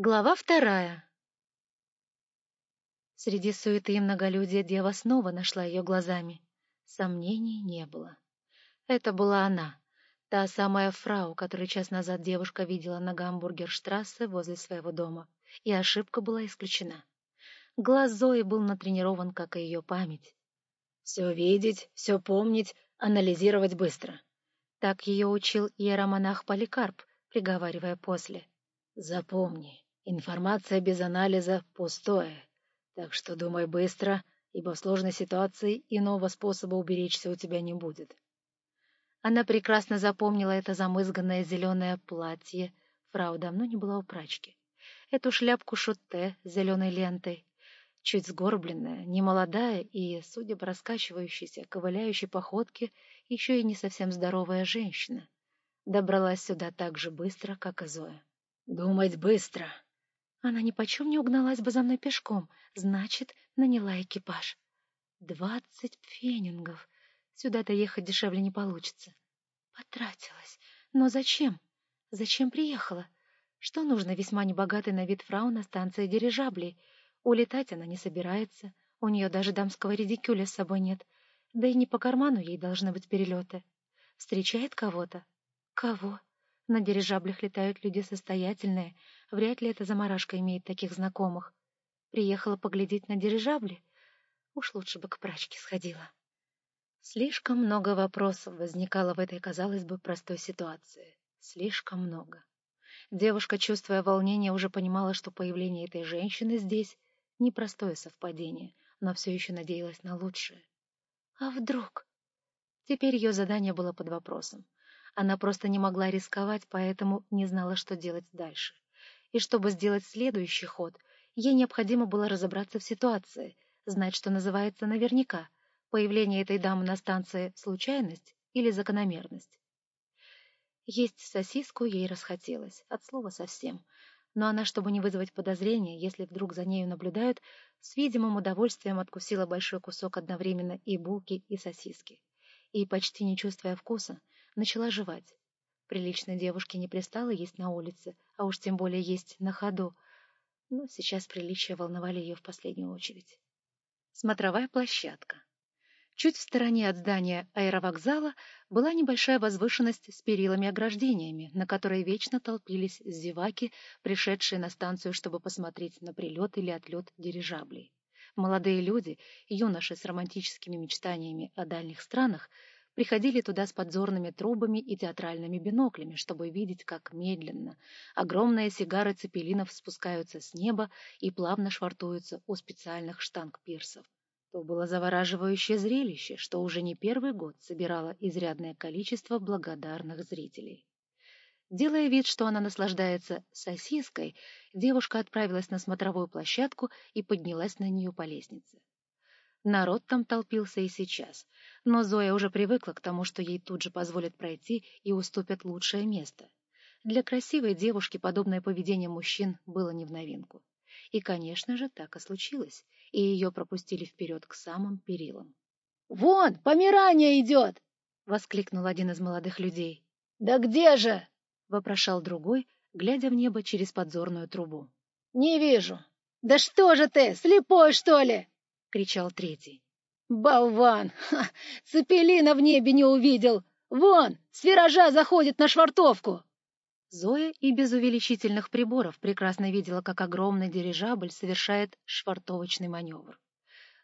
Глава вторая Среди суеты и многолюдия дева снова нашла ее глазами. Сомнений не было. Это была она, та самая фрау, которую час назад девушка видела на гамбургерштрассе возле своего дома, и ошибка была исключена. Глаз Зои был натренирован, как и ее память. Все видеть, все помнить, анализировать быстро. Так ее учил иеромонах Поликарп, приговаривая после. Запомни, Информация без анализа — пустое. Так что думай быстро, ибо в сложной ситуации иного способа уберечься у тебя не будет. Она прекрасно запомнила это замызганное зеленое платье. Фрау давно не была у прачки. Эту шляпку шутте с зеленой лентой. Чуть сгорбленная, немолодая и, судя по раскачивающейся, ковыляющей походке, еще и не совсем здоровая женщина. Добралась сюда так же быстро, как и Зоя. «Думать быстро!» Она ни почем не угналась бы за мной пешком, значит, наняла экипаж. Двадцать пфенингов. Сюда-то ехать дешевле не получится. Потратилась. Но зачем? Зачем приехала? Что нужно весьма небогатой на вид фрау на станции дирижаблей? Улетать она не собирается, у нее даже дамского редикюля с собой нет, да и не по карману ей должны быть перелеты. Встречает кого-то? Кого? На дирижаблях летают люди состоятельные. Вряд ли эта заморашка имеет таких знакомых. Приехала поглядеть на дирижабли? Уж лучше бы к прачке сходила. Слишком много вопросов возникало в этой, казалось бы, простой ситуации. Слишком много. Девушка, чувствуя волнение, уже понимала, что появление этой женщины здесь — непростое совпадение, но все еще надеялась на лучшее. А вдруг? Теперь ее задание было под вопросом. Она просто не могла рисковать, поэтому не знала, что делать дальше. И чтобы сделать следующий ход, ей необходимо было разобраться в ситуации, знать, что называется наверняка, появление этой дамы на станции — случайность или закономерность. Есть сосиску ей расхотелось, от слова совсем. Но она, чтобы не вызвать подозрения, если вдруг за нею наблюдают, с видимым удовольствием откусила большой кусок одновременно и булки, и сосиски. И, почти не чувствуя вкуса, начала жевать. Приличной девушке не пристало есть на улице, а уж тем более есть на ходу. Но сейчас приличия волновали ее в последнюю очередь. Смотровая площадка. Чуть в стороне от здания аэровокзала была небольшая возвышенность с перилами-ограждениями, на которой вечно толпились зеваки, пришедшие на станцию, чтобы посмотреть на прилет или отлет дирижаблей. Молодые люди, юноши с романтическими мечтаниями о дальних странах, приходили туда с подзорными трубами и театральными биноклями, чтобы видеть, как медленно огромные сигары цепелинов спускаются с неба и плавно швартуются у специальных штанг-пирсов. То было завораживающее зрелище, что уже не первый год собирало изрядное количество благодарных зрителей. Делая вид, что она наслаждается сосиской, девушка отправилась на смотровую площадку и поднялась на нее по лестнице. Народ там толпился и сейчас, но Зоя уже привыкла к тому, что ей тут же позволят пройти и уступят лучшее место. Для красивой девушки подобное поведение мужчин было не в новинку. И, конечно же, так и случилось, и ее пропустили вперед к самым перилам. — Вон, помирание идет! — воскликнул один из молодых людей. — Да где же? — вопрошал другой, глядя в небо через подзорную трубу. — Не вижу. — Да что же ты, слепой, что ли? — кричал третий. «Болван! Ха! Цепелина в небе не увидел! Вон, с виража заходит на швартовку!» Зоя и без увеличительных приборов прекрасно видела, как огромный дирижабль совершает швартовочный маневр.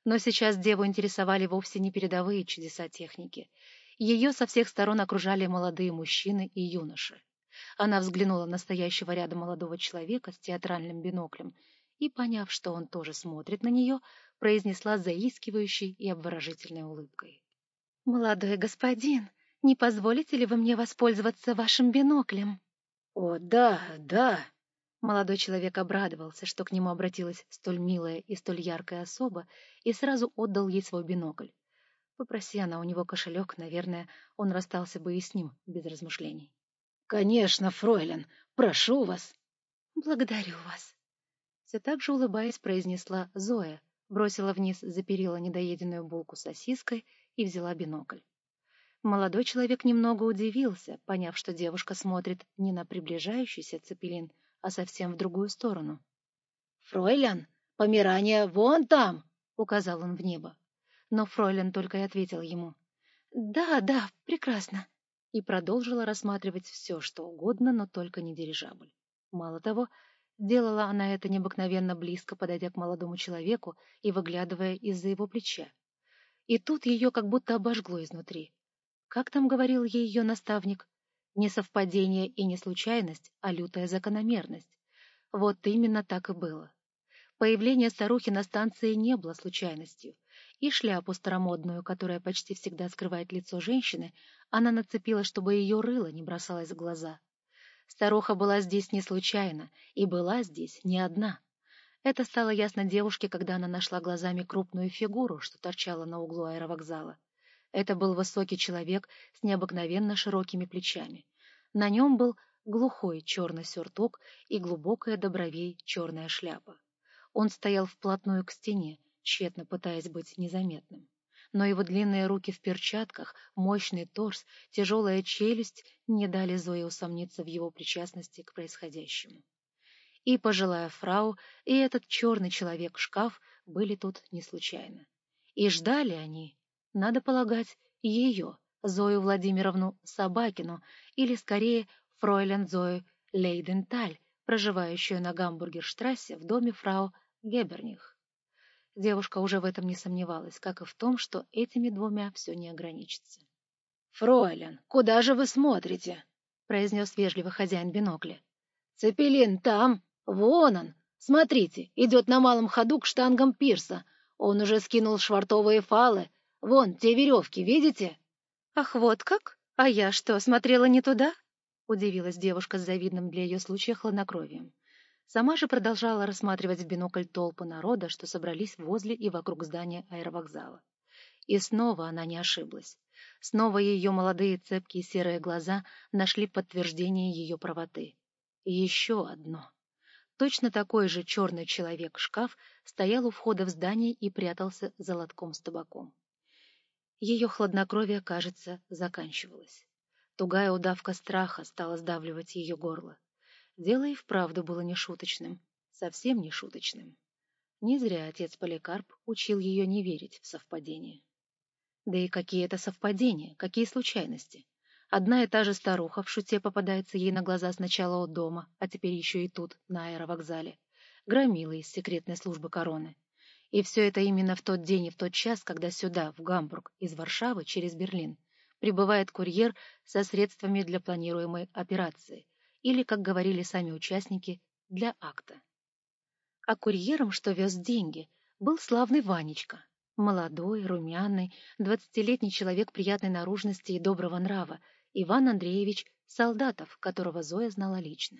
Но сейчас деву интересовали вовсе не передовые чудеса техники. Ее со всех сторон окружали молодые мужчины и юноши. Она взглянула на стоящего рядом молодого человека с театральным биноклем и, поняв, что он тоже смотрит на нее, произнесла заискивающей и обворожительной улыбкой. — Молодой господин, не позволите ли вы мне воспользоваться вашим биноклем? — О, да, да! Молодой человек обрадовался, что к нему обратилась столь милая и столь яркая особа, и сразу отдал ей свой бинокль. Попроси она у него кошелек, наверное, он расстался бы и с ним без размышлений. — Конечно, фройлен, прошу вас. — Благодарю вас. Все так же улыбаясь, произнесла Зоя, бросила вниз за перила недоеденную булку сосиской и взяла бинокль. Молодой человек немного удивился, поняв, что девушка смотрит не на приближающийся цепелин, а совсем в другую сторону. «Фройлян, помирание вон там!» — указал он в небо. Но Фройлян только и ответил ему. «Да, да, прекрасно!» и продолжила рассматривать все, что угодно, но только не дирижабль. Мало того, делала она это необыкновенно близко, подойдя к молодому человеку и выглядывая из-за его плеча. И тут ее как будто обожгло изнутри. Как там говорил ей ее наставник? Не совпадение и не случайность, а лютая закономерность. Вот именно так и было. Появление старухи на станции не было случайностью, и шляпу старомодную, которая почти всегда скрывает лицо женщины, она нацепила, чтобы ее рыло не бросалось в глаза. Старуха была здесь не случайно, и была здесь не одна. Это стало ясно девушке, когда она нашла глазами крупную фигуру, что торчала на углу аэровокзала. Это был высокий человек с необыкновенно широкими плечами. На нем был глухой черный сюртук и глубокая до бровей черная шляпа. Он стоял вплотную к стене, тщетно пытаясь быть незаметным. Но его длинные руки в перчатках, мощный торс, тяжелая челюсть не дали Зое усомниться в его причастности к происходящему. И пожилая фрау, и этот черный человек-шкаф были тут не случайно. И ждали они, надо полагать, ее, Зою Владимировну Собакину, или, скорее, фройлен Зою Лейденталь, проживающую на Гамбургерштрассе в доме фрау Геберних. Девушка уже в этом не сомневалась, как и в том, что этими двумя все не ограничится. — Фройлен, куда же вы смотрите? — произнес вежливо хозяин бинокля. — Цепелин там, вон он. Смотрите, идет на малом ходу к штангам пирса. Он уже скинул швартовые фалы. Вон, те веревки, видите? — Ах, вот как? А я что, смотрела не туда? — удивилась девушка с завидным для ее случая хладнокровием. Сама же продолжала рассматривать в бинокль толпы народа, что собрались возле и вокруг здания аэровокзала. И снова она не ошиблась. Снова ее молодые цепкие серые глаза нашли подтверждение ее правоты. И еще одно. Точно такой же черный человек-шкаф стоял у входа в здание и прятался за лотком с табаком. Ее хладнокровие, кажется, заканчивалось. Тугая удавка страха стала сдавливать ее горло. Дело и вправду было нешуточным, совсем не шуточным. Не зря отец Поликарп учил ее не верить в совпадения. Да и какие это совпадения, какие случайности. Одна и та же старуха в шуте попадается ей на глаза сначала у дома, а теперь еще и тут, на аэровокзале. Громила из секретной службы короны. И все это именно в тот день и в тот час, когда сюда, в Гамбург, из Варшавы через Берлин, прибывает курьер со средствами для планируемой операции, или, как говорили сами участники, для акта. А курьером, что вез деньги, был славный Ванечка, молодой, румяный, двадцатилетний человек приятной наружности и доброго нрава, Иван Андреевич Солдатов, которого Зоя знала лично.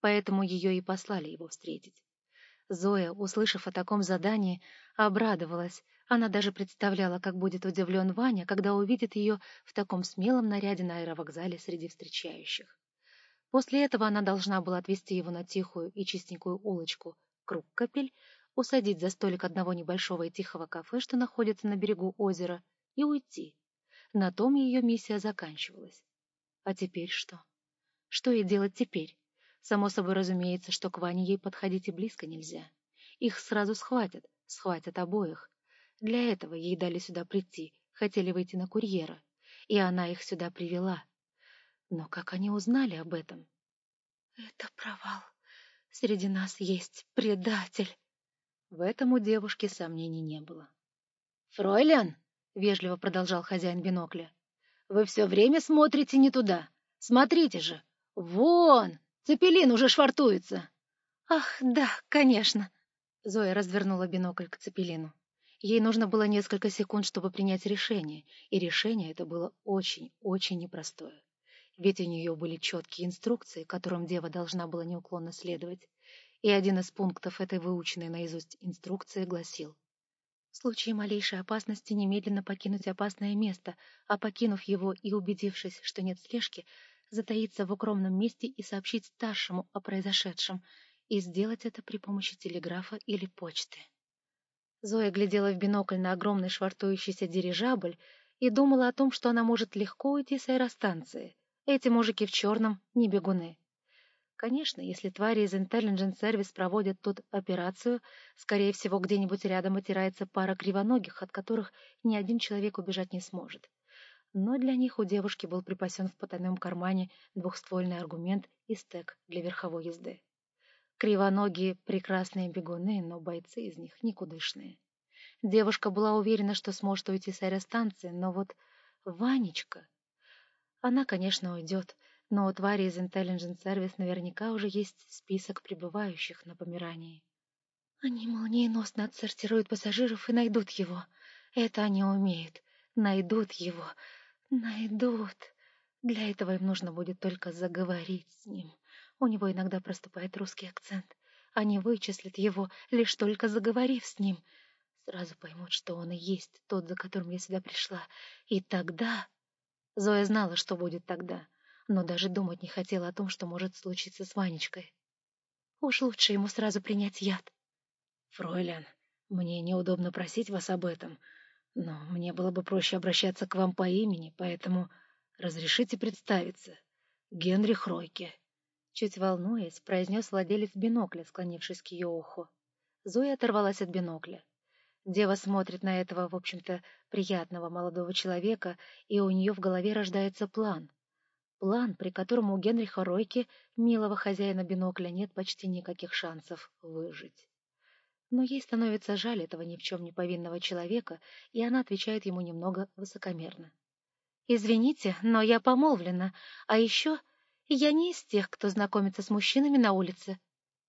Поэтому ее и послали его встретить. Зоя, услышав о таком задании, обрадовалась. Она даже представляла, как будет удивлен Ваня, когда увидит ее в таком смелом наряде на аэровокзале среди встречающих. После этого она должна была отвезти его на тихую и чистенькую улочку Круг Капель, усадить за столик одного небольшого и тихого кафе, что находится на берегу озера, и уйти. На том ее миссия заканчивалась. А теперь что? Что ей делать теперь? Само собой разумеется, что к Ване ей подходить и близко нельзя. Их сразу схватят, схватят обоих. Для этого ей дали сюда прийти, хотели выйти на курьера. И она их сюда привела. Но как они узнали об этом? Это провал. Среди нас есть предатель. В этом у девушки сомнений не было. «Фройлян», — вежливо продолжал хозяин бинокля, — «вы все время смотрите не туда. Смотрите же. Вон, цепелин уже швартуется». «Ах, да, конечно». Зоя развернула бинокль к цепелину. Ей нужно было несколько секунд, чтобы принять решение, и решение это было очень-очень непростое ведь у нее были четкие инструкции, которым дева должна была неуклонно следовать, и один из пунктов этой выученной наизусть инструкции гласил в случае малейшей опасности немедленно покинуть опасное место, а покинув его и убедившись, что нет слежки, затаиться в укромном месте и сообщить старшему о произошедшем, и сделать это при помощи телеграфа или почты. Зоя глядела в бинокль на огромный швартующийся дирижабль и думала о том, что она может легко уйти с аэростанции — эти мужики в черном не бегуны. Конечно, если твари из Intelligence Service проводят тут операцию, скорее всего, где-нибудь рядом отирается пара кривоногих, от которых ни один человек убежать не сможет. Но для них у девушки был припасен в потайном кармане двухствольный аргумент и стек для верховой езды. Кривоногие — прекрасные бегуны, но бойцы из них никудышные. Девушка была уверена, что сможет уйти с аэростанции, но вот Ванечка... Она, конечно, уйдет, но у твари из Intelligence Service наверняка уже есть список прибывающих на Померании. Они молниеносно отсортируют пассажиров и найдут его. Это они умеют. Найдут его. Найдут. Для этого им нужно будет только заговорить с ним. У него иногда проступает русский акцент. Они вычислят его, лишь только заговорив с ним. Сразу поймут, что он и есть тот, за которым я сюда пришла. И тогда... Зоя знала, что будет тогда но даже думать не хотела о том, что может случиться с Ванечкой. Уж лучше ему сразу принять яд. «Фройлян, мне неудобно просить вас об этом, но мне было бы проще обращаться к вам по имени, поэтому разрешите представиться. Генрих Ройке». Чуть волнуясь, произнес владелец бинокля, склонившись к ее уху. Зоя оторвалась от бинокля. Дева смотрит на этого, в общем-то, приятного молодого человека, и у нее в голове рождается план — План, при котором у Генриха Ройки, милого хозяина бинокля, нет почти никаких шансов выжить. Но ей становится жаль этого ни в чем не повинного человека, и она отвечает ему немного высокомерно. «Извините, но я помолвлена, а еще я не из тех, кто знакомится с мужчинами на улице»,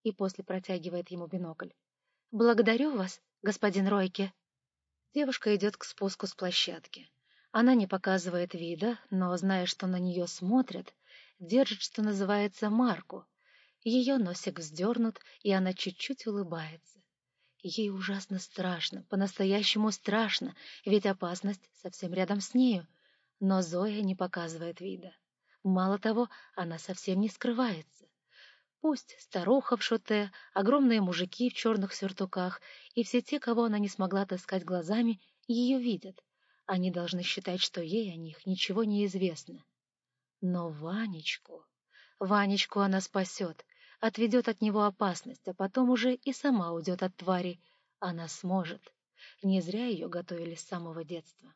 и после протягивает ему бинокль. «Благодарю вас, господин Ройке». Девушка идет к спуску с площадки. Она не показывает вида, но, зная, что на нее смотрят, держит, что называется, марку. Ее носик вздернут, и она чуть-чуть улыбается. Ей ужасно страшно, по-настоящему страшно, ведь опасность совсем рядом с нею. Но Зоя не показывает вида. Мало того, она совсем не скрывается. Пусть старуха в шоте, огромные мужики в черных сюртуках и все те, кого она не смогла таскать глазами, ее видят — они должны считать, что ей о них ничего не известно. Но Ванечку... Ванечку она спасет, отведет от него опасность, а потом уже и сама уйдет от твари. Она сможет. Не зря ее готовили с самого детства.